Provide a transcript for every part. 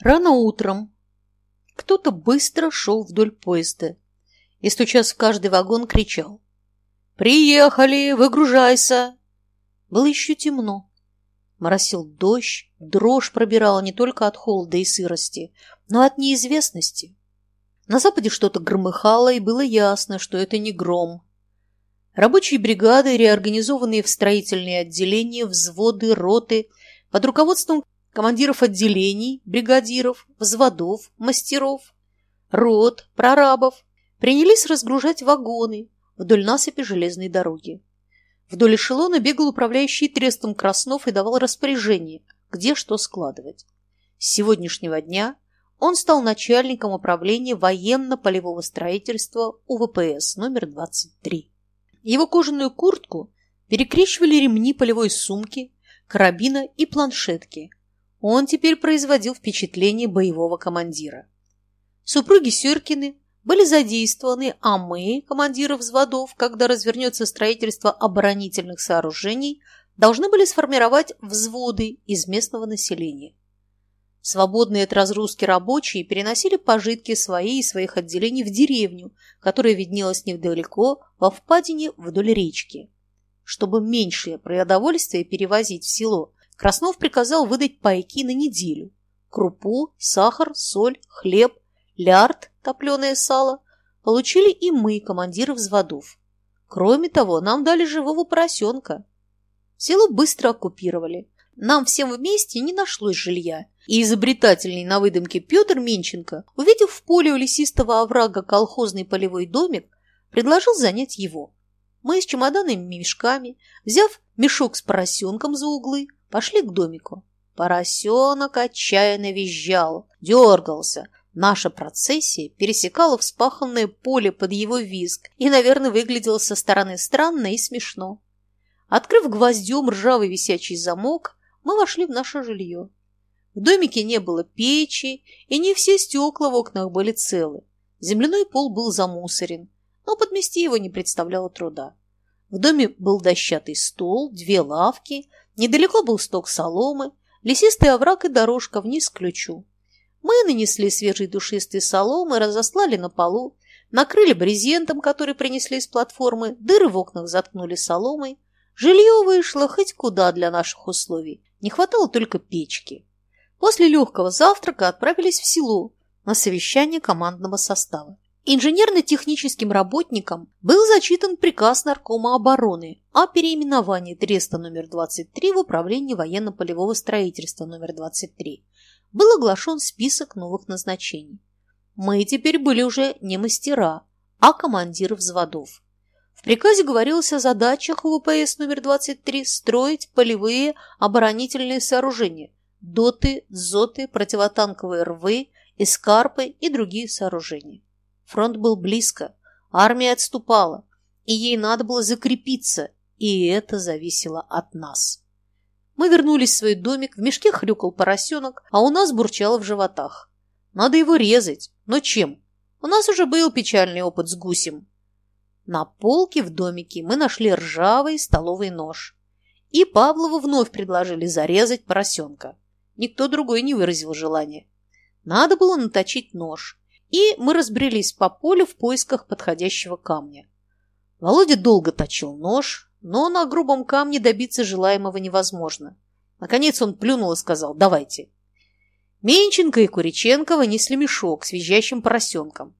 Рано утром кто-то быстро шел вдоль поезда и, стучась в каждый вагон, кричал. «Приехали! Выгружайся!» Было еще темно. Моросил дождь, дрожь пробирала не только от холода и сырости, но от неизвестности. На западе что-то громыхало, и было ясно, что это не гром. Рабочие бригады, реорганизованные в строительные отделения, взводы, роты, под руководством командиров отделений, бригадиров, взводов, мастеров, рот, прорабов, принялись разгружать вагоны вдоль насыпи железной дороги. Вдоль эшелона бегал управляющий трестом Краснов и давал распоряжение, где что складывать. С сегодняшнего дня он стал начальником управления военно-полевого строительства УВПС номер 23. Его кожаную куртку перекрещивали ремни полевой сумки, карабина и планшетки, он теперь производил впечатление боевого командира. Супруги Сюркины были задействованы, а мы, командиры взводов, когда развернется строительство оборонительных сооружений, должны были сформировать взводы из местного населения. Свободные от разгрузки рабочие переносили пожитки свои и своих отделений в деревню, которая виднелась недалеко, во впадине вдоль речки. Чтобы меньшее продовольствие перевозить в село, Краснов приказал выдать пайки на неделю. Крупу, сахар, соль, хлеб, лярд, топленое сало получили и мы, командиры взводов. Кроме того, нам дали живого поросенка. Село быстро оккупировали. Нам всем вместе не нашлось жилья, и изобретательный на выдумке Петр Менченко, увидев в поле у лесистого оврага колхозный полевой домик, предложил занять его. Мы с чемоданами и мешками, взяв мешок с поросенком за углы, Пошли к домику. Поросенок отчаянно визжал, дергался. Наша процессия пересекала вспаханное поле под его визг и, наверное, выглядела со стороны странно и смешно. Открыв гвоздем ржавый висячий замок, мы вошли в наше жилье. В домике не было печи, и не все стекла в окнах были целы. Земляной пол был замусорен, но подмести его не представляло труда. В доме был дощатый стол, две лавки, Недалеко был сток соломы, лесистый овраг и дорожка вниз к ключу. Мы нанесли свежей душистой соломы, разослали на полу, накрыли брезентом, который принесли с платформы, дыры в окнах заткнули соломой. Жилье вышло хоть куда для наших условий, не хватало только печки. После легкого завтрака отправились в село на совещание командного состава. Инженерно-техническим работникам был зачитан приказ Наркома обороны о переименовании Треста номер 23 в Управление военно-полевого строительства номер 23. Был оглашен список новых назначений. Мы теперь были уже не мастера, а командиры взводов. В приказе говорилось о задачах ВПС номер 23 строить полевые оборонительные сооружения – доты, зоты, противотанковые рвы, эскарпы и другие сооружения. Фронт был близко, армия отступала, и ей надо было закрепиться, и это зависело от нас. Мы вернулись в свой домик, в мешке хрюкал поросенок, а у нас бурчало в животах. Надо его резать, но чем? У нас уже был печальный опыт с гусем. На полке в домике мы нашли ржавый столовый нож. И Павлову вновь предложили зарезать поросенка. Никто другой не выразил желания. Надо было наточить нож, и мы разбрелись по полю в поисках подходящего камня. Володя долго точил нож, но на грубом камне добиться желаемого невозможно. Наконец он плюнул и сказал «давайте». Менченко и Куриченко вынесли мешок с визжащим поросенком.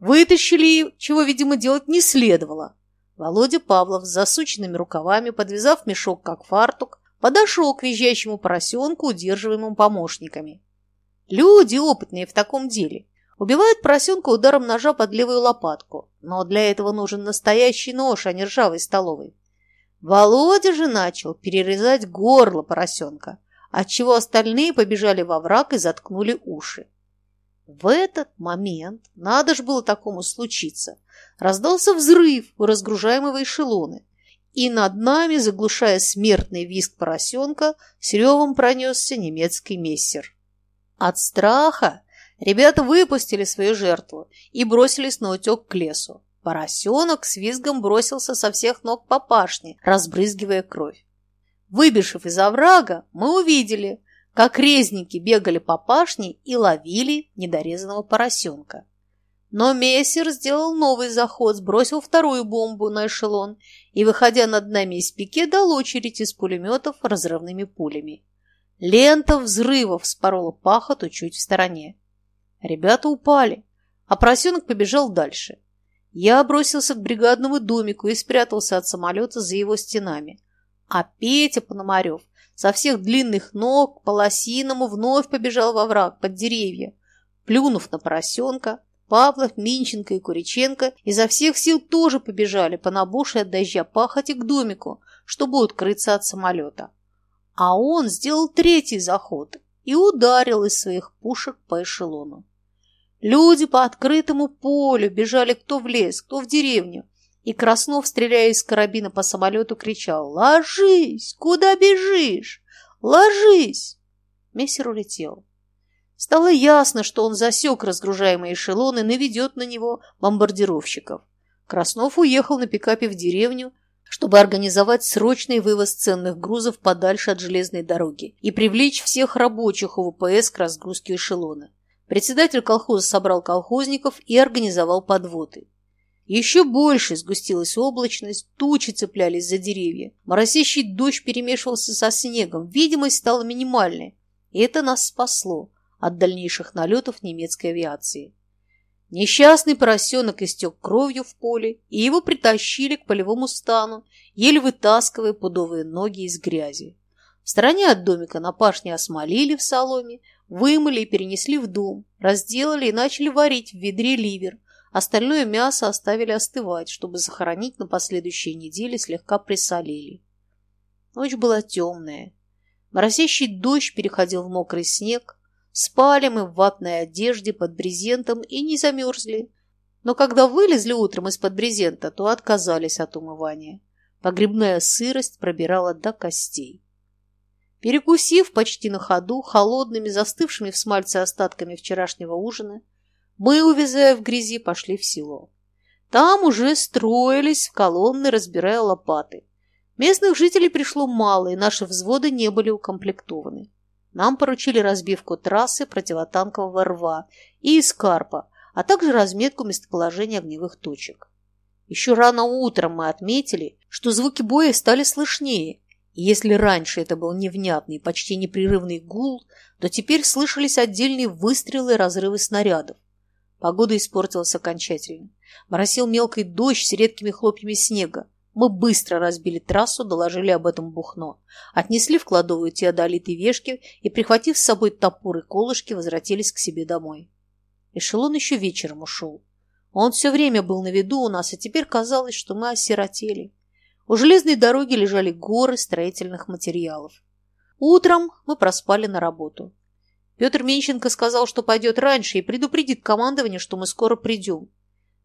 Вытащили, чего, видимо, делать не следовало. Володя Павлов с засученными рукавами, подвязав мешок как фартук, подошел к визжащему поросенку, удерживаемым помощниками. Люди опытные в таком деле Убивают поросенка ударом ножа под левую лопатку, но для этого нужен настоящий нож, а не ржавый столовый. Володя же начал перерезать горло поросенка, отчего остальные побежали во враг и заткнули уши. В этот момент, надо ж было такому случиться, раздался взрыв у разгружаемого эшелона, и над нами, заглушая смертный визг поросенка, с ревом пронесся немецкий мессер. От страха Ребята выпустили свою жертву и бросились на утек к лесу. Поросенок с визгом бросился со всех ног по пашне, разбрызгивая кровь. Выбежав из оврага, мы увидели, как резники бегали по пашне и ловили недорезанного поросенка. Но Мессер сделал новый заход, сбросил вторую бомбу на эшелон и, выходя над нами из пике, дал очередь из пулеметов разрывными пулями. Лента взрывов спорола пахоту чуть в стороне. Ребята упали, а поросенок побежал дальше. Я бросился к бригадному домику и спрятался от самолета за его стенами. А Петя Пономарев со всех длинных ног по лосиному вновь побежал во враг под деревья. Плюнув на поросенка, Павлов, Минченко и Куриченко изо всех сил тоже побежали по набухшей от дождя пахоте к домику, чтобы укрыться от самолета. А он сделал третий заход и ударил из своих пушек по эшелону. Люди по открытому полю бежали кто в лес, кто в деревню, и Краснов, стреляя из карабина по самолету, кричал «Ложись! Куда бежишь? Ложись!» Мессер улетел. Стало ясно, что он засек разгружаемые эшелоны и наведет на него бомбардировщиков. Краснов уехал на пикапе в деревню, чтобы организовать срочный вывоз ценных грузов подальше от железной дороги и привлечь всех рабочих у ВПС к разгрузке эшелона. Председатель колхоза собрал колхозников и организовал подводы. Еще больше сгустилась облачность, тучи цеплялись за деревья. Моросящий дождь перемешивался со снегом, видимость стала минимальной. И это нас спасло от дальнейших налетов немецкой авиации. Несчастный поросенок истек кровью в поле, и его притащили к полевому стану, еле вытаскивая пудовые ноги из грязи. В стороне от домика на пашне осмолили в соломе, вымыли и перенесли в дом, разделали и начали варить в ведре ливер, Остальное мясо оставили остывать, чтобы захоронить на последующие недели слегка присолили. Ночь была темная. Моросящий дождь переходил в мокрый снег. Спали мы в ватной одежде под брезентом и не замерзли. Но когда вылезли утром из-под брезента, то отказались от умывания. Погребная сырость пробирала до костей. Перекусив почти на ходу холодными, застывшими в смальце остатками вчерашнего ужина, мы, увязая в грязи, пошли в село. Там уже строились в колонны, разбирая лопаты. Местных жителей пришло мало, и наши взводы не были укомплектованы. Нам поручили разбивку трассы противотанкового рва и эскарпа, а также разметку местоположения огневых точек. Еще рано утром мы отметили, что звуки боя стали слышнее, и если раньше это был невнятный, почти непрерывный гул, то теперь слышались отдельные выстрелы и разрывы снарядов. Погода испортилась окончательно. Моросил мелкий дождь с редкими хлопьями снега. Мы быстро разбили трассу, доложили об этом Бухно. Отнесли в кладовую теодолит и вешки и, прихватив с собой топор и колышки, возвратились к себе домой. Эшелон еще вечером ушел. Он все время был на виду у нас, и теперь казалось, что мы осиротели. У железной дороги лежали горы строительных материалов. Утром мы проспали на работу. Петр Менченко сказал, что пойдет раньше и предупредит командование, что мы скоро придем.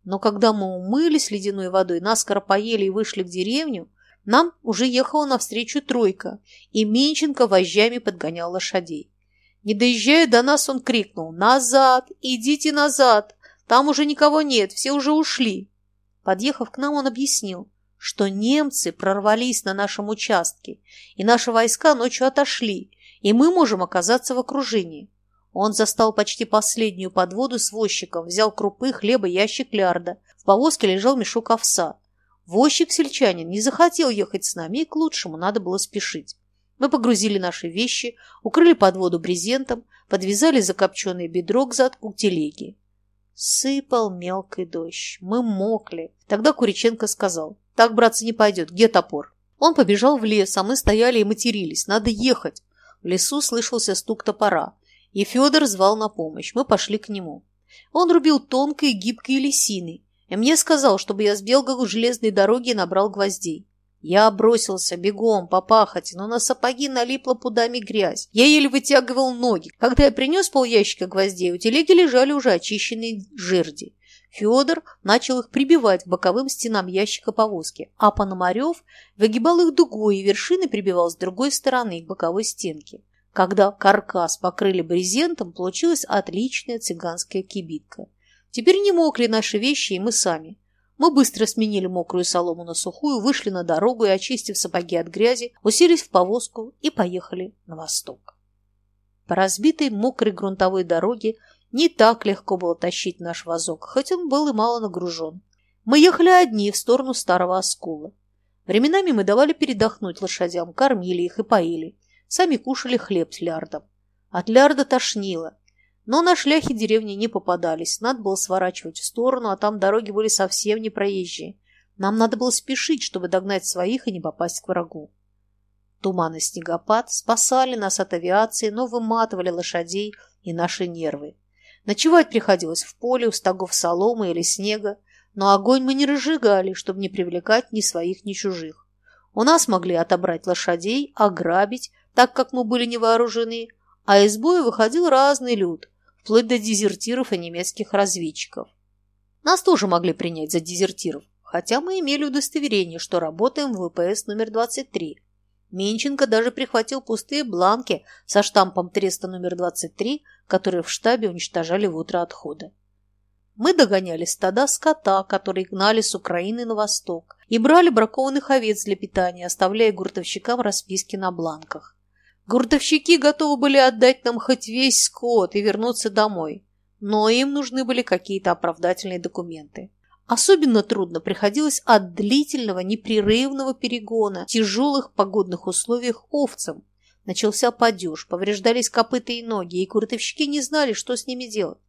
Но когда мы умылись ледяной водой, наскоро поели и вышли к деревню, нам уже ехала навстречу тройка, и Менченко вожжами подгонял лошадей. Не доезжая до нас, он крикнул «Назад! Идите назад! Там уже никого нет, все уже ушли!» Подъехав к нам, он объяснил, что немцы прорвались на нашем участке, и наши войска ночью отошли, и мы можем оказаться в окружении. Он застал почти последнюю подводу с возчиком, взял крупы, хлеба, ящик лярда. В повозке лежал мешок овса. Возчик-сельчанин не захотел ехать с нами, и к лучшему надо было спешить. Мы погрузили наши вещи, укрыли подводу брезентом, подвязали закопченное бедро к задку телеги. Сыпал мелкий дождь. Мы мокли. Тогда Куриченко сказал, так, братцы, не пойдет, где топор? Он побежал в лес, а мы стояли и матерились. Надо ехать. В лесу слышался стук топора, и Федор звал на помощь. Мы пошли к нему. Он рубил тонкой гибкой лисиной, и мне сказал, чтобы я сбегал к железной дороге и набрал гвоздей. Я бросился бегом по пахоте, но на сапоги налипла пудами грязь. Я еле вытягивал ноги. Когда я принес полящика гвоздей, у телеги лежали уже очищенные жерди. Федор начал их прибивать к боковым стенам ящика повозки, а Пономарев выгибал их дугой и вершины прибивал с другой стороны к боковой стенке. Когда каркас покрыли брезентом, получилась отличная цыганская кибитка. Теперь не мокли наши вещи и мы сами. Мы быстро сменили мокрую солому на сухую, вышли на дорогу и, очистив сапоги от грязи, уселись в повозку и поехали на восток. По разбитой мокрой грунтовой дороге не так легко было тащить наш вазок, хоть он был и мало нагружен. Мы ехали одни в сторону старого оскола. Временами мы давали передохнуть лошадям, кормили их и поили. Сами кушали хлеб с лярдом. От лярда тошнило. Но на шляхе деревни не попадались. Надо было сворачивать в сторону, а там дороги были совсем не проезжие. Нам надо было спешить, чтобы догнать своих и не попасть к врагу. Туман и снегопад спасали нас от авиации, но выматывали лошадей и наши нервы. Ночевать приходилось в поле, у стогов соломы или снега, но огонь мы не разжигали, чтобы не привлекать ни своих, ни чужих. У нас могли отобрать лошадей, ограбить, так как мы были не вооружены, а из боя выходил разный люд, вплоть до дезертиров и немецких разведчиков. Нас тоже могли принять за дезертиров, хотя мы имели удостоверение, что работаем в ВПС номер 23. Менченко даже прихватил пустые бланки со штампом Треста номер 23, которые в штабе уничтожали в утро отхода. Мы догоняли стада скота, которые гнали с Украины на восток, и брали бракованных овец для питания, оставляя гуртовщикам расписки на бланках. Гуртовщики готовы были отдать нам хоть весь скот и вернуться домой, но им нужны были какие-то оправдательные документы. Особенно трудно приходилось от длительного непрерывного перегона в тяжелых погодных условиях овцам. Начался падеж, повреждались копыта и ноги, и куртовщики не знали, что с ними делать.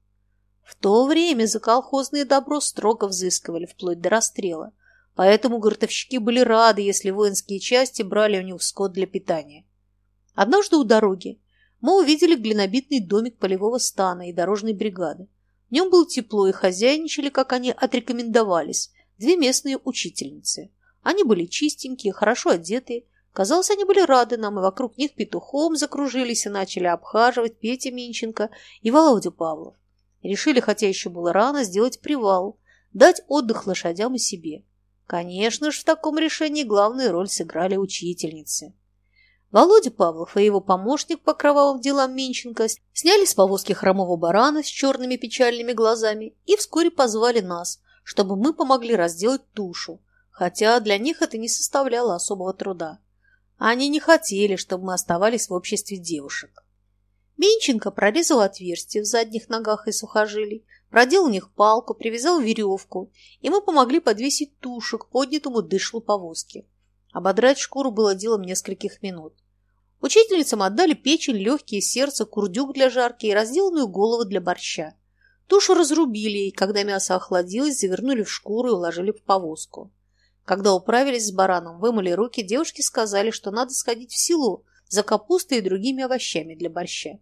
В то время за колхозное добро строго взыскивали, вплоть до расстрела. Поэтому гуртовщики были рады, если воинские части брали у них скот для питания. Однажды у дороги мы увидели глинобитный домик полевого стана и дорожной бригады. В нем было тепло, и хозяйничали, как они отрекомендовались, две местные учительницы. Они были чистенькие, хорошо одетые. Казалось, они были рады нам, и вокруг них петухом закружились и начали обхаживать Петя Минченко и Володя Павлов. Решили, хотя еще было рано, сделать привал, дать отдых лошадям и себе. Конечно же, в таком решении главную роль сыграли учительницы. Володя Павлов и его помощник по кровавым делам Минченко сняли с повозки хромого барана с черными печальными глазами и вскоре позвали нас, чтобы мы помогли разделать тушу, хотя для них это не составляло особого труда. Они не хотели, чтобы мы оставались в обществе девушек. Менченко прорезал отверстия в задних ногах и сухожилий, продел у них палку, привязал веревку, и мы помогли подвесить тушу к поднятому дышлу повозки. Ободрать шкуру было делом нескольких минут. Учительницам отдали печень, легкие, сердце, курдюк для жарки и разделанную голову для борща. Тушу разрубили, и когда мясо охладилось, завернули в шкуру и уложили в повозку. Когда управились с бараном, вымыли руки, девушки сказали, что надо сходить в село за капустой и другими овощами для борща.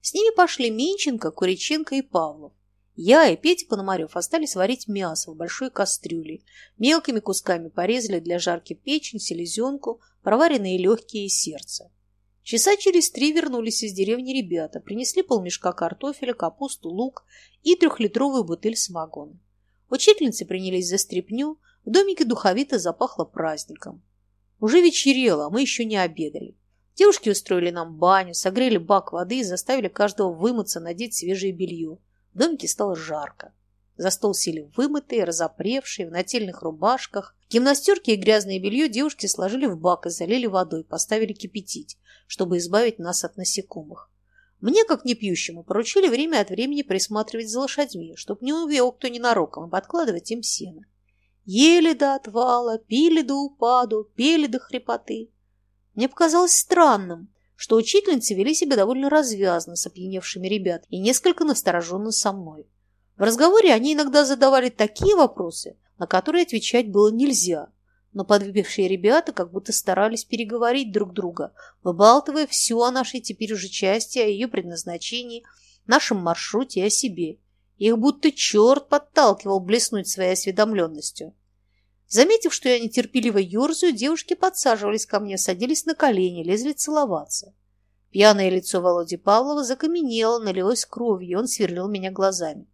С ними пошли Менченко, Куриченко и Павлов. Я и Петя Пономарев остались варить мясо в большой кастрюле. Мелкими кусками порезали для жарки печень, селезенку, проваренные легкие и сердце. Часа через три вернулись из деревни ребята, принесли полмешка картофеля, капусту, лук и трехлитровую бутыль самогона. Учительницы принялись за стряпню, в домике духовито запахло праздником. Уже вечерело, а мы еще не обедали. Девушки устроили нам баню, согрели бак воды и заставили каждого вымыться, надеть свежее белье. В домике стало жарко. За стол сели вымытые, разопревшие, в нательных рубашках. Гимнастерки и грязное белье девушки сложили в бак и залили водой, поставили кипятить, чтобы избавить нас от насекомых. Мне, как непьющему, поручили время от времени присматривать за лошадьми, чтоб не увел кто ненароком, и подкладывать им сено. Ели до отвала, пили до упаду, пели до хрипоты. Мне показалось странным, что учительницы вели себя довольно развязно с опьяневшими ребят и несколько настороженно со мной. В разговоре они иногда задавали такие вопросы, на которые отвечать было нельзя, но подвыпившие ребята как будто старались переговорить друг друга, выбалтывая все о нашей теперь уже части, о ее предназначении, нашем маршруте и о себе. Их будто черт подталкивал блеснуть своей осведомленностью. Заметив, что я нетерпеливо ерзаю, девушки подсаживались ко мне, садились на колени, лезли целоваться. Пьяное лицо Володи Павлова закаменело, налилось кровью, он сверлил меня глазами.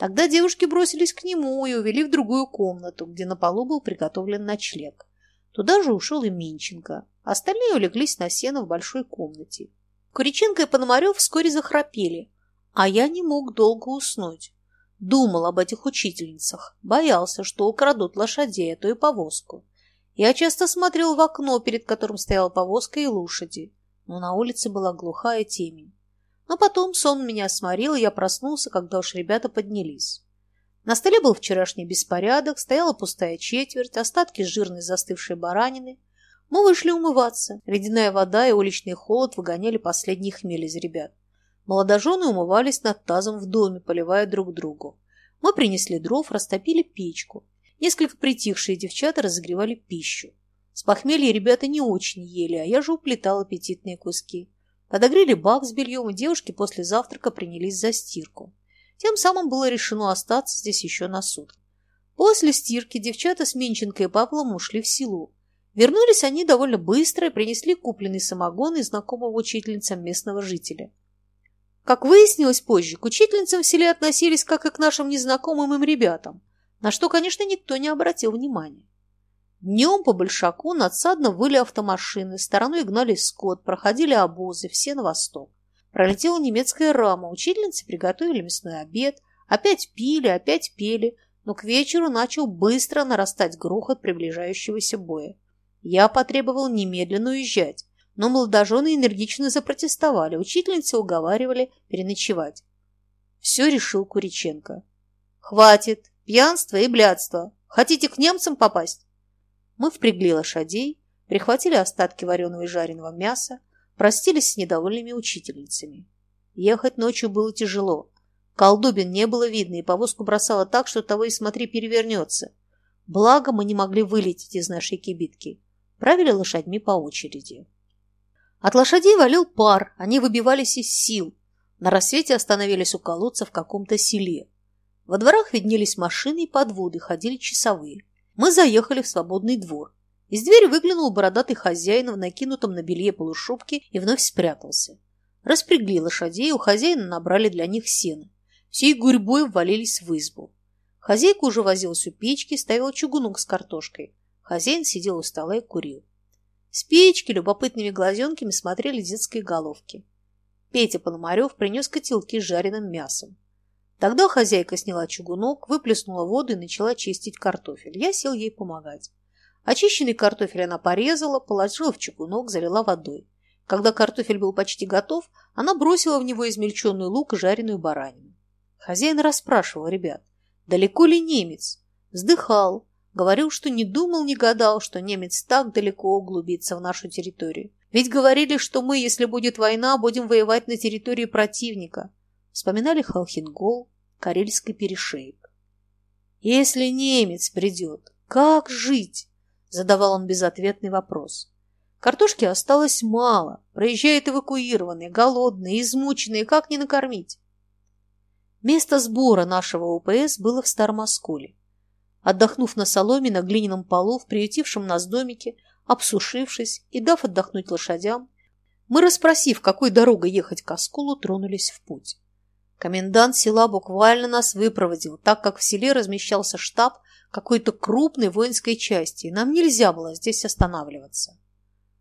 Тогда девушки бросились к нему и увели в другую комнату, где на полу был приготовлен ночлег. Туда же ушел и Минченко. Остальные улеглись на сено в большой комнате. Куриченко и Пономарев вскоре захрапели, а я не мог долго уснуть. Думал об этих учительницах, боялся, что украдут лошадей, а то и повозку. Я часто смотрел в окно, перед которым стояла повозка и лошади, но на улице была глухая темень. Но потом сон меня сморил, и я проснулся, когда уж ребята поднялись. На столе был вчерашний беспорядок, стояла пустая четверть, остатки жирной застывшей баранины. Мы вышли умываться. Ледяная вода и уличный холод выгоняли последний хмель из ребят. Молодожены умывались над тазом в доме, поливая друг другу. Мы принесли дров, растопили печку. Несколько притихшие девчата разогревали пищу. С похмелья ребята не очень ели, а я же уплетал аппетитные куски. Подогрели бак с бельем, и девушки после завтрака принялись за стирку. Тем самым было решено остаться здесь еще на сутки. После стирки девчата с Минченко и Павлом ушли в село. Вернулись они довольно быстро и принесли купленный самогон из знакомого учительницам местного жителя. Как выяснилось позже, к учительницам в селе относились как и к нашим незнакомым им ребятам, на что, конечно, никто не обратил внимания. Днем по Большаку надсадно выли автомашины, стороной гнали скот, проходили обозы, все на восток. Пролетела немецкая рама, учительницы приготовили мясной обед, опять пили, опять пели, но к вечеру начал быстро нарастать грохот приближающегося боя. Я потребовал немедленно уезжать, но молодожены энергично запротестовали, учительницы уговаривали переночевать. Все решил Куриченко. «Хватит! Пьянство и блядство! Хотите к немцам попасть?» Мы впрягли лошадей, прихватили остатки вареного и жареного мяса, простились с недовольными учительницами. Ехать ночью было тяжело. Колдобин не было видно, и повозку бросало так, что того и смотри перевернется. Благо мы не могли вылететь из нашей кибитки. Правили лошадьми по очереди. От лошадей валил пар, они выбивались из сил. На рассвете остановились у колодца в каком-то селе. Во дворах виднелись машины и подводы, ходили часовые. Мы заехали в свободный двор. Из двери выглянул бородатый хозяин в накинутом на белье полушубке и вновь спрятался. Распрягли лошадей, у хозяина набрали для них сено. Всей гурьбой ввалились в избу. Хозяйка уже возилась у печки, ставила чугунок с картошкой. Хозяин сидел у стола и курил. С печки любопытными глазенками смотрели детские головки. Петя Пономарев принес котелки с жареным мясом. Тогда хозяйка сняла чугунок, выплеснула воду и начала чистить картофель. Я сел ей помогать. Очищенный картофель она порезала, положила в чугунок, залила водой. Когда картофель был почти готов, она бросила в него измельченный лук и жареную баранину. Хозяин расспрашивал ребят, далеко ли немец? Вздыхал, Говорил, что не думал, не гадал, что немец так далеко углубится в нашу территорию. Ведь говорили, что мы, если будет война, будем воевать на территории противника. Вспоминали Халхингол, Карельский перешейк. «Если немец придет, как жить?» Задавал он безответный вопрос. Картошки осталось мало. Проезжают эвакуированные, голодные, измученные. Как не накормить? Место сбора нашего УПС было в Старом. Отдохнув на соломе на глиняном полу в приютившем нас домике, обсушившись и дав отдохнуть лошадям, мы, расспросив, какой дорогой ехать к Осколу, тронулись в путь. Комендант села буквально нас выпроводил, так как в селе размещался штаб какой-то крупной воинской части, и нам нельзя было здесь останавливаться.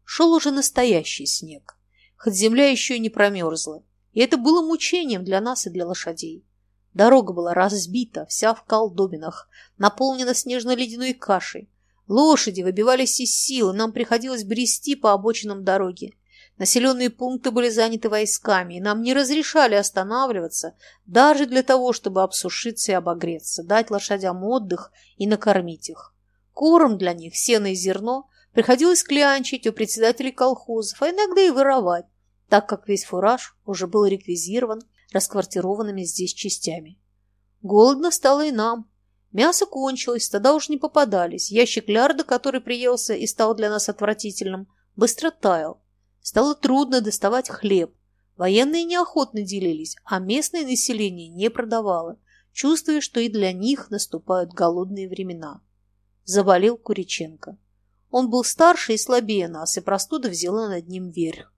Шел уже настоящий снег, хоть земля еще и не промерзла, и это было мучением для нас и для лошадей. Дорога была разбита, вся в колдобинах, наполнена снежно-ледяной кашей. Лошади выбивались из сил, и нам приходилось брести по обочинам дороги. Населенные пункты были заняты войсками, и нам не разрешали останавливаться даже для того, чтобы обсушиться и обогреться, дать лошадям отдых и накормить их. Корм для них, сено и зерно, приходилось клянчить у председателей колхозов, а иногда и воровать, так как весь фураж уже был реквизирован расквартированными здесь частями. Голодно стало и нам. Мясо кончилось, тогда уж не попадались. Ящик лярда, который приелся и стал для нас отвратительным, быстро таял. Стало трудно доставать хлеб. Военные неохотно делились, а местное население не продавало, чувствуя, что и для них наступают голодные времена. Заболел Куриченко. Он был старше и слабее нас, и простуда взяла над ним верх.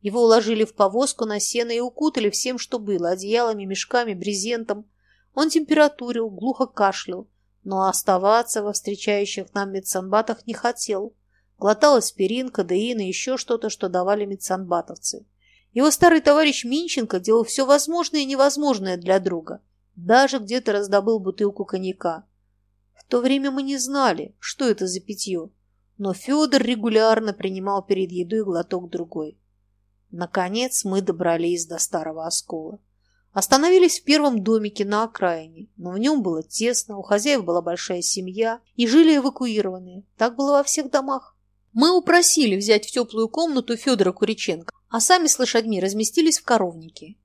Его уложили в повозку на сено и укутали всем, что было, одеялами, мешками, брезентом. Он температурил, глухо кашлял, но оставаться во встречающих нам медсанбатах не хотел. Глотал аспирин, кадеин и еще что-то, что давали медсанбатовцы. Его старый товарищ Минченко делал все возможное и невозможное для друга. Даже где-то раздобыл бутылку коньяка. В то время мы не знали, что это за питье, но Федор регулярно принимал перед едой глоток другой. Наконец мы добрались до старого оскола. Остановились в первом домике на окраине, но в нем было тесно, у хозяев была большая семья и жили эвакуированные. Так было во всех домах. Мы упросили взять в теплую комнату Федора Куриченко, а сами с лошадьми разместились в коровнике.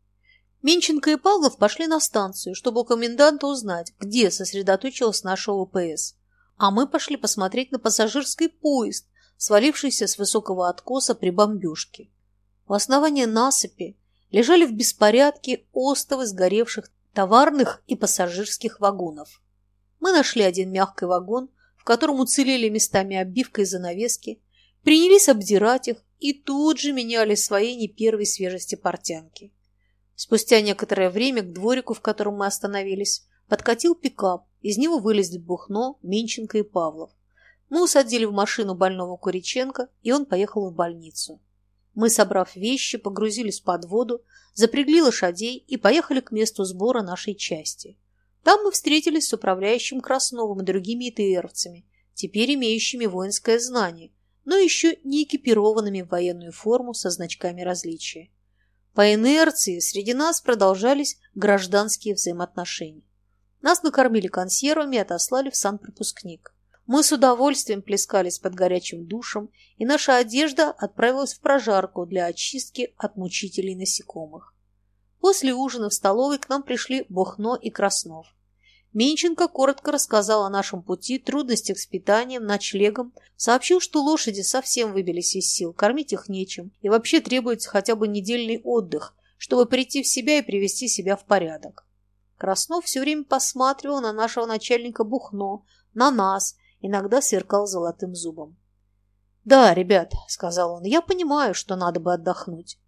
Менченко и Павлов пошли на станцию, чтобы у коменданта узнать, где сосредоточилась наша ОПС. А мы пошли посмотреть на пассажирский поезд, свалившийся с высокого откоса при бомбежке. У основания насыпи лежали в беспорядке остовы сгоревших товарных и пассажирских вагонов. Мы нашли один мягкий вагон, в котором уцелели местами обивка и занавески, принялись обдирать их и тут же меняли свои не первой свежести портянки. Спустя некоторое время к дворику, в котором мы остановились, подкатил пикап, из него вылезли Бухно, Минченко и Павлов. Мы усадили в машину больного Куриченко, и он поехал в больницу. Мы, собрав вещи, погрузились под воду, запрягли лошадей и поехали к месту сбора нашей части. Там мы встретились с управляющим Красновым и другими ИТРовцами, теперь имеющими воинское знание, но еще не экипированными в военную форму со значками различия. По инерции среди нас продолжались гражданские взаимоотношения. Нас накормили консервами и отослали в санпропускник. Мы с удовольствием плескались под горячим душем, и наша одежда отправилась в прожарку для очистки от мучителей насекомых. После ужина в столовой к нам пришли Бухно и Краснов. Менченко коротко рассказал о нашем пути, трудностях с питанием, ночлегом, сообщил, что лошади совсем выбились из сил, кормить их нечем, и вообще требуется хотя бы недельный отдых, чтобы прийти в себя и привести себя в порядок. Краснов все время посматривал на нашего начальника Бухно, на нас, иногда сверкал золотым зубом. «Да, ребят», — сказал он, — «я понимаю, что надо бы отдохнуть.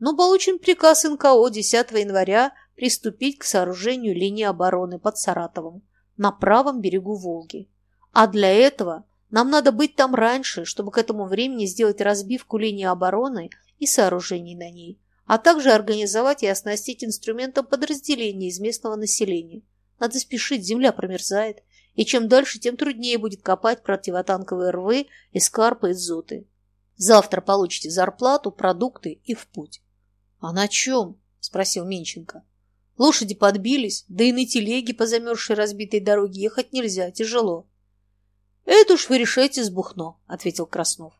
Но получен приказ НКО 10 января приступить к сооружению линии обороны под Саратовом на правом берегу Волги. А для этого нам надо быть там раньше, чтобы к этому времени сделать разбивку линии обороны и сооружений на ней, а также организовать и оснастить инструментом подразделения из местного населения. Надо спешить, земля промерзает, и чем дальше, тем труднее будет копать противотанковые рвы, эскарпы и зоты. Завтра получите зарплату, продукты и в путь. — А на чем? — спросил Менченко. — Лошади подбились, да и на телеге по замерзшей разбитой дороге ехать нельзя, тяжело. — Это уж вы решайте с Бухно, — ответил Краснов.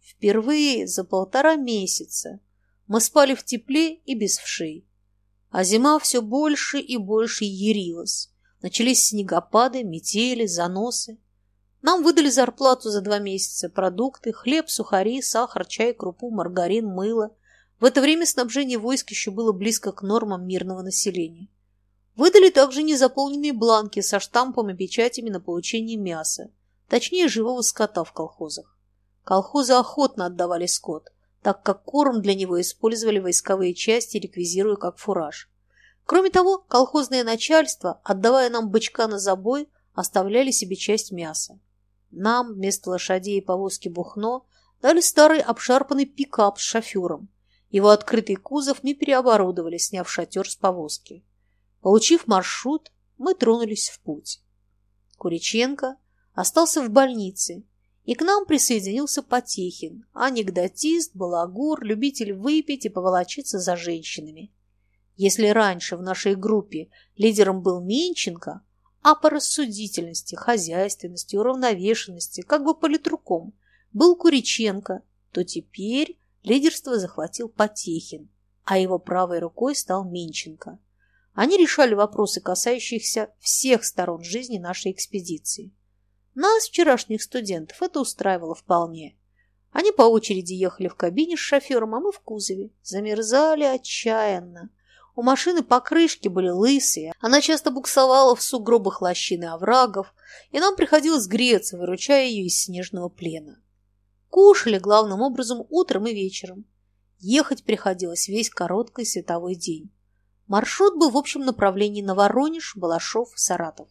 Впервые за полтора месяца мы спали в тепле и без вшей, а зима все больше и больше ярилась. Начались снегопады, метели, заносы. Нам выдали зарплату за два месяца, продукты, хлеб, сухари, сахар, чай, крупу, маргарин, мыло. В это время снабжение войск еще было близко к нормам мирного населения. Выдали также незаполненные бланки со штампом и печатями на получение мяса, точнее живого скота в колхозах. Колхозы охотно отдавали скот, так как корм для него использовали войсковые части, реквизируя как фураж. Кроме того, колхозное начальство, отдавая нам бычка на забой, оставляли себе часть мяса. Нам вместо лошадей и повозки Бухно дали старый обшарпанный пикап с шофером. Его открытый кузов мы переоборудовали, сняв шатер с повозки. Получив маршрут, мы тронулись в путь. Куриченко остался в больнице, и к нам присоединился Потехин, анекдотист, балагур, любитель выпить и поволочиться за женщинами. Если раньше в нашей группе лидером был Менченко, а по рассудительности, хозяйственности, уравновешенности, как бы политруком, был Куриченко, то теперь лидерство захватил Потехин, а его правой рукой стал Менченко. Они решали вопросы, касающиеся всех сторон жизни нашей экспедиции. Нас, вчерашних студентов, это устраивало вполне. Они по очереди ехали в кабине с шофером, а мы в кузове. Замерзали отчаянно. У машины покрышки были лысые, она часто буксовала в сугробах лощины оврагов, и нам приходилось греться, выручая ее из снежного плена. Кушали главным образом утром и вечером. Ехать приходилось весь короткий световой день. Маршрут был в общем направлении на Воронеж, Балашов, Саратов.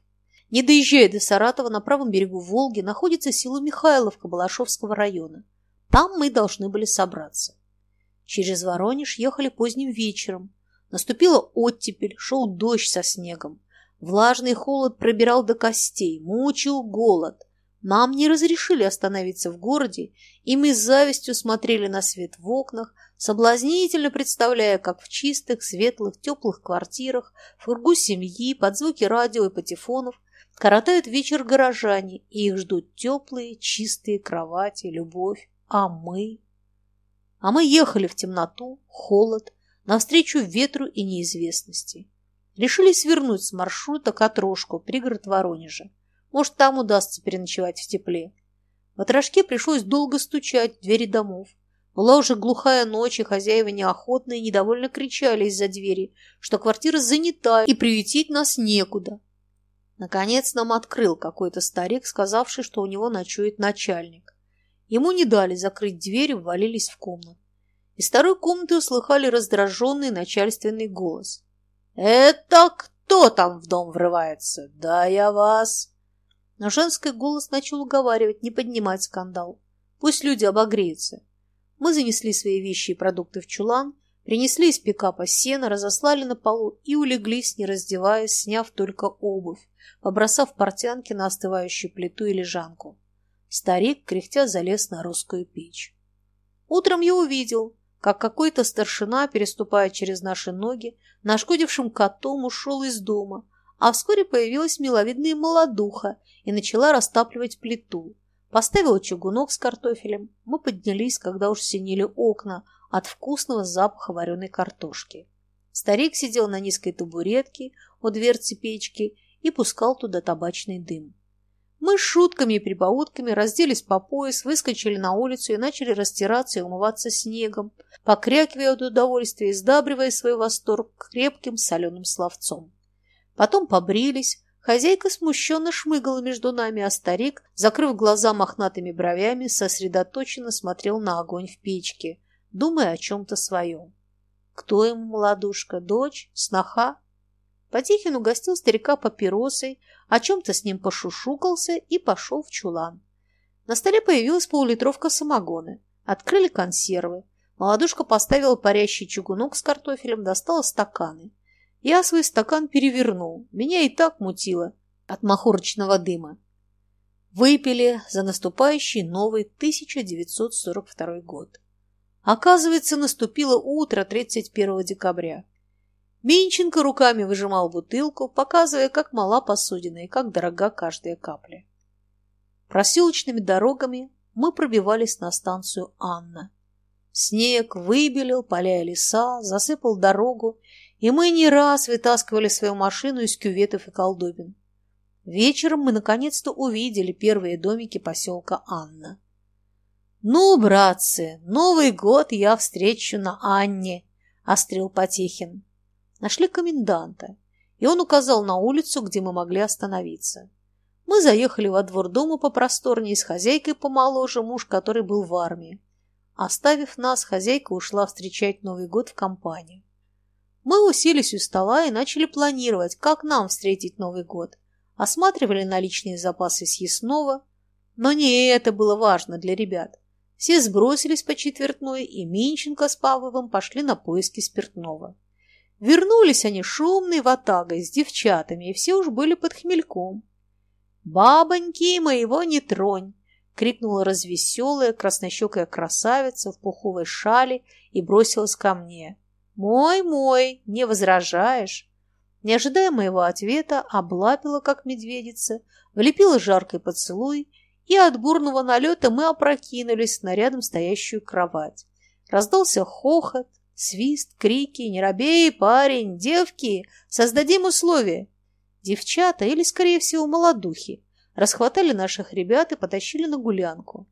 Не доезжая до Саратова, на правом берегу Волги находится село Михайловка Балашовского района. Там мы должны были собраться. Через Воронеж ехали поздним вечером, Наступила оттепель, шел дождь со снегом. Влажный холод пробирал до костей, мучил голод. Нам не разрешили остановиться в городе, и мы с завистью смотрели на свет в окнах, соблазнительно представляя, как в чистых, светлых, теплых квартирах, в кругу семьи, под звуки радио и патефонов коротают вечер горожане, и их ждут теплые, чистые кровати, любовь. А мы? А мы ехали в темноту, холод, навстречу ветру и неизвестности. Решили свернуть с маршрута к Отрошку, пригород Воронежа. Может, там удастся переночевать в тепле. В отражке пришлось долго стучать в двери домов. Была уже глухая ночь, и хозяева неохотно и недовольно кричали из-за двери, что квартира занята и приютить нас некуда. Наконец нам открыл какой-то старик, сказавший, что у него ночует начальник. Ему не дали закрыть дверь и ввалились в комнату. Из второй комнаты услыхали раздраженный начальственный голос. «Это кто там в дом врывается? Да я вас!» Но женский голос начал уговаривать не поднимать скандал. Пусть люди обогреются. Мы занесли свои вещи и продукты в чулан, принесли из пикапа сено, разослали на полу и улеглись, не раздеваясь, сняв только обувь, побросав портянки на остывающую плиту и лежанку. Старик, кряхтя, залез на русскую печь. Утром я увидел, как какой-то старшина, переступая через наши ноги, нашкодившим котом ушел из дома, а вскоре появилась миловидная молодуха и начала растапливать плиту. Поставила чугунок с картофелем. Мы поднялись, когда уж синели окна от вкусного запаха вареной картошки. Старик сидел на низкой табуретке у дверцы печки и пускал туда табачный дым. Мы с шутками и прибаутками разделись по пояс, выскочили на улицу и начали растираться и умываться снегом, покрякивая от удовольствия и сдабривая свой восторг крепким соленым словцом. Потом побрились. Хозяйка смущенно шмыгала между нами, а старик, закрыв глаза мохнатыми бровями, сосредоточенно смотрел на огонь в печке, думая о чем-то своем. Кто ему молодушка? Дочь? Сноха? Потихин угостил старика папиросой, о чем-то с ним пошушукался и пошел в чулан. На столе появилась полулитровка самогона. Открыли консервы. Молодушка поставила парящий чугунок с картофелем, достала стаканы. Я свой стакан перевернул. Меня и так мутило от махорочного дыма. Выпили за наступающий новый 1942 год. Оказывается, наступило утро 31 декабря. Минченко руками выжимал бутылку, показывая, как мала посудина и как дорога каждая капля. Проселочными дорогами мы пробивались на станцию Анна. Снег выбелил поля и леса, засыпал дорогу и мы не раз вытаскивали свою машину из кюветов и колдобин. Вечером мы наконец-то увидели первые домики поселка Анна. «Ну, братцы, Новый год я встречу на Анне», — острил Потехин. Нашли коменданта, и он указал на улицу, где мы могли остановиться. Мы заехали во двор дома попросторнее с хозяйкой помоложе, муж который был в армии. Оставив нас, хозяйка ушла встречать Новый год в компанию. Мы уселись у стола и начали планировать, как нам встретить Новый год. Осматривали наличные запасы съестного, но не это было важно для ребят. Все сбросились по четвертной, и Минченко с Павловым пошли на поиски спиртного. Вернулись они шумной ватагой с девчатами, и все уж были под хмельком. «Бабоньки, моего не тронь!» — крикнула развеселая краснощекая красавица в пуховой шале и бросилась ко мне. «Мой-мой, не возражаешь?» Не ожидая моего ответа, облапила, как медведица, влепила жаркий поцелуй, и от бурного налета мы опрокинулись на рядом стоящую кровать. Раздался хохот, свист, крики «Не робей, парень! Девки! Создадим условия!» Девчата, или, скорее всего, молодухи, расхватали наших ребят и потащили на гулянку.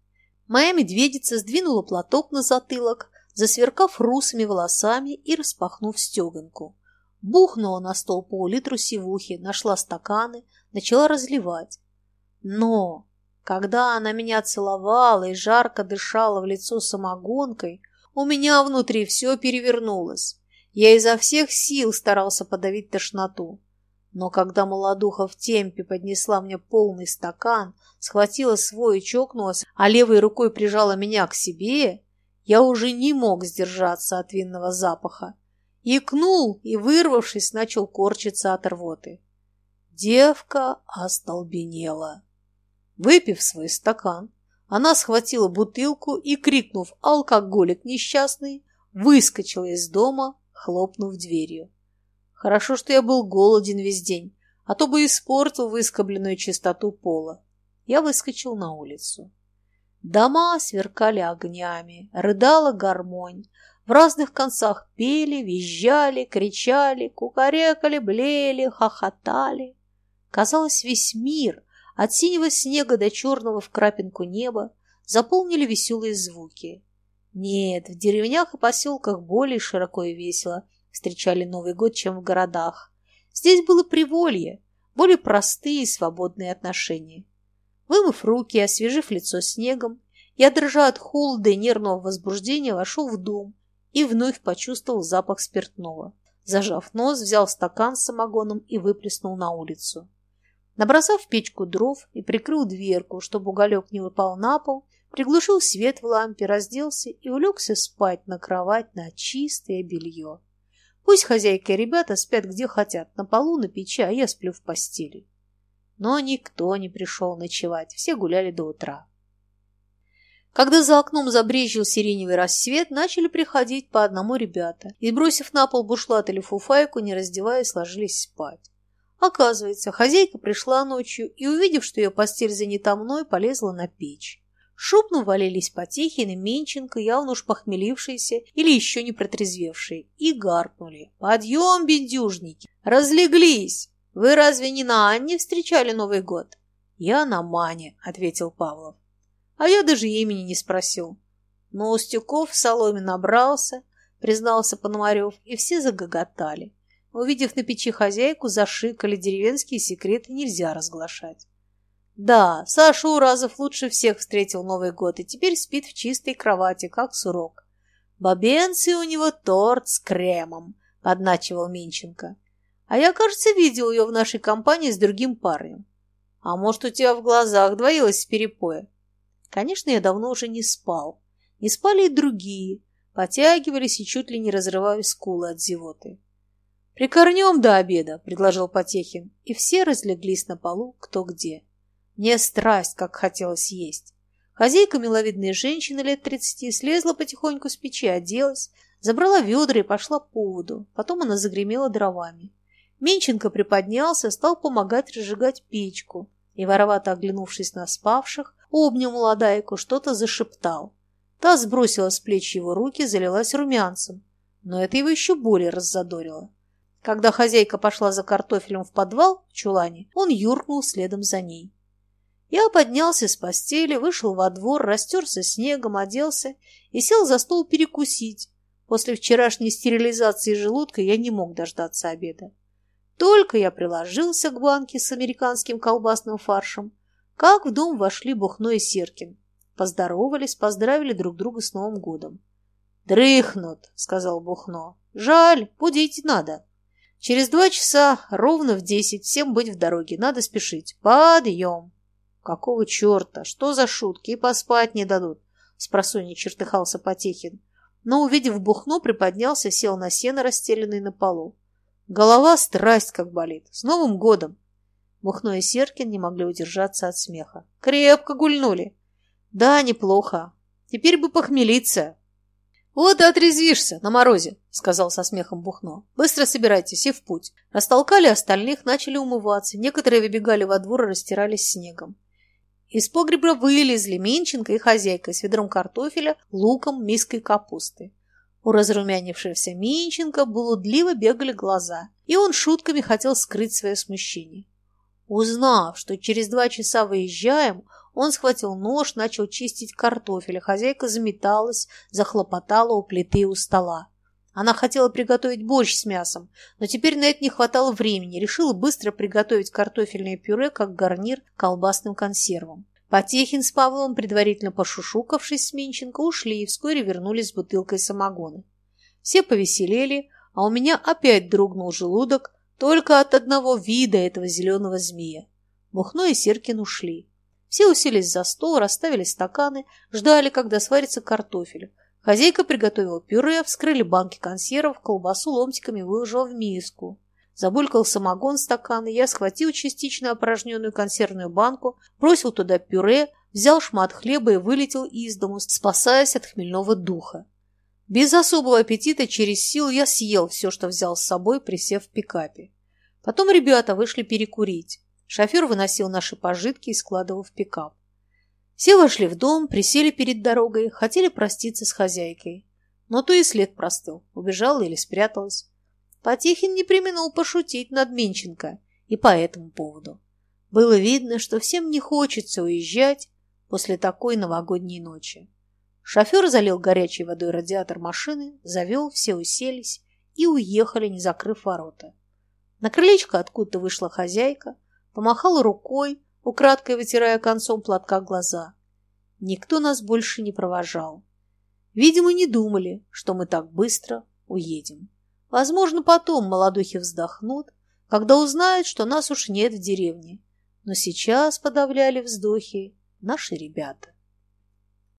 Моя медведица сдвинула платок на затылок, засверкав русыми волосами и распахнув стеганку. Бухнула на стол пол-литру сивухи, нашла стаканы, начала разливать. Но, когда она меня целовала и жарко дышала в лицо самогонкой, у меня внутри все перевернулось. Я изо всех сил старался подавить тошноту. Но когда молодуха в темпе поднесла мне полный стакан, схватила свой и чокнулась, а левой рукой прижала меня к себе, я уже не мог сдержаться от винного запаха. Икнул и, вырвавшись, начал корчиться от рвоты. Девка остолбенела. Выпив свой стакан, она схватила бутылку и, крикнув «Алкоголик несчастный!», выскочила из дома, хлопнув дверью. Хорошо, что я был голоден весь день, а то бы испортил выскобленную чистоту пола. Я выскочил на улицу. Дома сверкали огнями, рыдала гармонь. В разных концах пели, визжали, кричали, кукарекали, блеяли, хохотали. Казалось, весь мир, от синего снега до черного в крапинку неба, заполнили веселые звуки. Нет, в деревнях и поселках более широко и весело встречали Новый год, чем в городах. Здесь было приволье, более простые и свободные отношения. Вымыв руки и освежив лицо снегом, я, дрожа от холода и нервного возбуждения, вошел в дом и вновь почувствовал запах спиртного. Зажав нос, взял стакан с самогоном и выплеснул на улицу. Набросав в печку дров и прикрыл дверку, чтобы уголек не выпал на пол, приглушил свет в лампе, разделся и улегся спать на кровать на чистое белье. Пусть хозяйка и ребята спят где хотят, на полу, на печи, а я сплю в постели. Но никто не пришел ночевать, все гуляли до утра. Когда за окном забрежил сиреневый рассвет, начали приходить по одному ребята и, бросив на пол бушлат или фуфайку, не раздеваясь, ложились спать. Оказывается, хозяйка пришла ночью и, увидев, что ее постель занята мной, полезла на печь. Шумно валились Потехин и Менченко, явно уж похмелившиеся или еще не протрезвевшие, и гаркнули. «Подъем, бендюжники! Разлеглись! Вы разве не на Анне встречали Новый год?» «Я на Мане», — ответил Павлов. А я даже имени не спросил. Но Устюков в соломе набрался, признался Пономарев, и все загоготали. Увидев на печи хозяйку, зашикали деревенские секреты нельзя разглашать. Да, Саша Уразов лучше всех встретил Новый год и теперь спит в чистой кровати, как сурок. Бабенцы у него торт с кремом, подначивал Минченко. А я, кажется, видел ее в нашей компании с другим парнем. А может, у тебя в глазах двоилось с перепоя? Конечно, я давно уже не спал. Не спали и другие, потягивались и чуть ли не разрывали скулы от зевоты. «Прикорнем до обеда», — предложил Потехин, и все разлеглись на полу кто где. Мне страсть, как хотелось есть. Хозяйка, миловидная женщина лет тридцати, слезла потихоньку с печи, оделась, забрала ведра и пошла по воду. Потом она загремела дровами. Менченко приподнялся, стал помогать разжигать печку и, воровато оглянувшись на спавших, обнял молодайку, что-то зашептал. Та сбросила с плеч его руки, залилась румянцем, но это его еще более раззадорило. Когда хозяйка пошла за картофелем в подвал в чулане, он юркнул следом за ней. Я поднялся с постели, вышел во двор, растерся снегом, оделся и сел за стол перекусить. После вчерашней стерилизации желудка я не мог дождаться обеда. Только я приложился к банке с американским колбасным фаршем, как в дом вошли Бухно и Серкин. Поздоровались, поздравили друг друга с Новым годом. «Дрыхнут», — сказал Бухно. «Жаль, будить надо. Через два часа, ровно в десять, всем быть в дороге. Надо спешить. Подъем!» «Какого черта? Что за шутки? И поспать не дадут!» — спросонья чертыхался Потехин. Но, увидев Бухно, приподнялся, сел на сено, расстеленный на полу. Голова страсть как болит. С Новым годом! Бухно и Серкин не могли удержаться от смеха. «Крепко гульнули!» «Да, неплохо. Теперь бы похмелиться!» «Вот и отрезвишься на морозе», — сказал со смехом Бухно. «Быстро собирайтесь и в путь». Растолкали остальных, начали умываться. Некоторые выбегали во двор и растирались снегом. Из погреба вылезли Минченко и хозяйка с ведром картофеля, луком, миской капусты. У разрумянившегося Минченко блудливо бегали глаза, и он шутками хотел скрыть свое смущение. Узнав, что через два часа выезжаем, он схватил нож, начал чистить картофель, а хозяйка заметалась, захлопотала у плиты у стола. Она хотела приготовить борщ с мясом, но теперь на это не хватало времени, решила быстро приготовить картофельное пюре как гарнир к колбасным консервам. Потехин с Павлом, предварительно пошушукавшись с Минченко, ушли и вскоре вернулись с бутылкой самогона. Все повеселели, а у меня опять дрогнул желудок, только от одного вида этого зеленого змея. Мухно и Серкин ушли. Все уселись за стол, расставили стаканы, ждали, когда сварится картофель. Хозяйка приготовила пюре, вскрыли банки консервов, колбасу ломтиками выложила в миску. Забулькал самогон стакан, и я схватил частично опорожненную консервную банку, бросил туда пюре, взял шмат хлеба и вылетел из дому, спасаясь от хмельного духа. Без особого аппетита через силу я съел все, что взял с собой, присев в пикапе. Потом ребята вышли перекурить. Шофер выносил наши пожитки и складывал в пикап. Все вошли в дом, присели перед дорогой, хотели проститься с хозяйкой. Но то и след простыл, убежала или спряталась. Потехин не применил пошутить над Минченко и по этому поводу. Было видно, что всем не хочется уезжать после такой новогодней ночи. Шофер залил горячей водой радиатор машины, завел, все уселись и уехали, не закрыв ворота. На крылечко откуда-то вышла хозяйка, помахала рукой, украдкой вытирая концом платка глаза. Никто нас больше не провожал. Видимо, не думали, что мы так быстро уедем. Возможно, потом молодухи вздохнут, когда узнают, что нас уж нет в деревне. Но сейчас подавляли вздохи наши ребята.